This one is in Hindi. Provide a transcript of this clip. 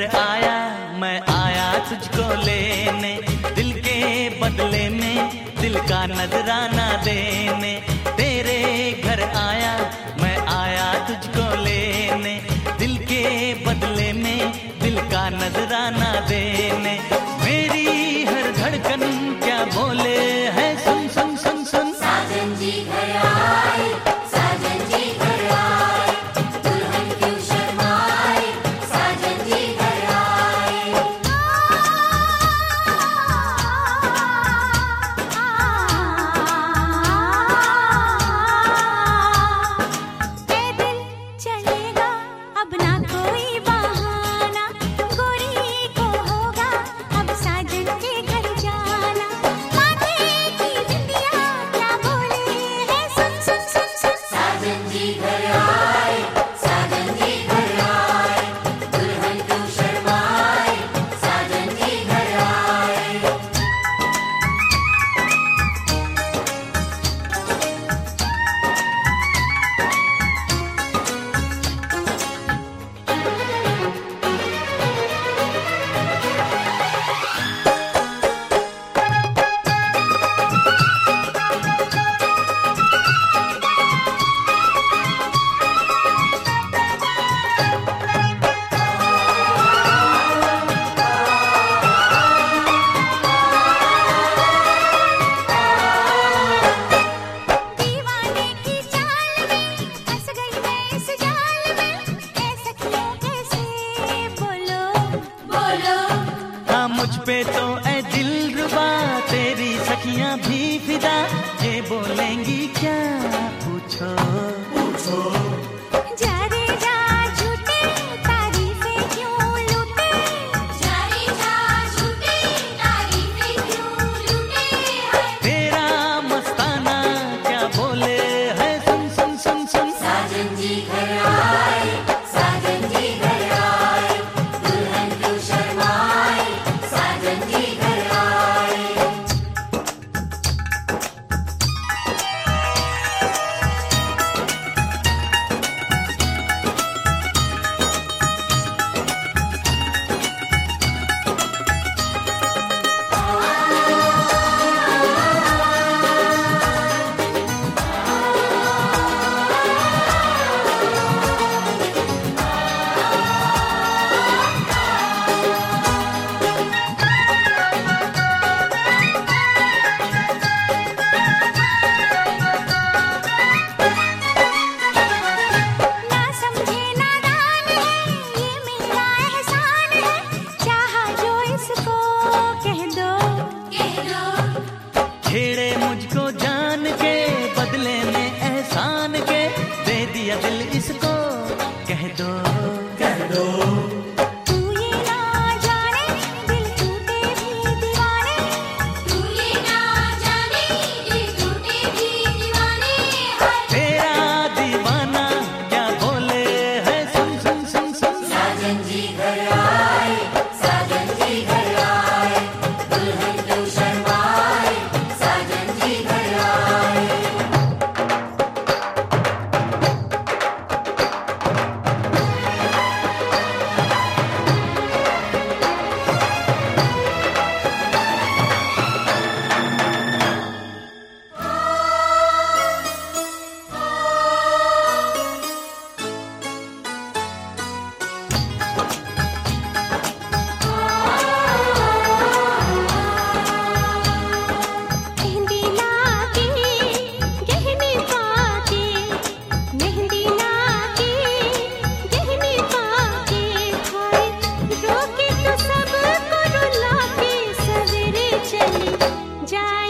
घर आया, मैं आया तुझको लेने। दिल के बदले में, दिल का नजराना देने। तेरे घर आया, मैं आया तुझको लेने। दिल के बदले में, दिल का नजराना देने। Yeah. मुझ पे तो ए दिल रुबा, तेरी सखियाँ भी फिदा। ये बोलेंगी, क्या पूछो? पूछो। যায়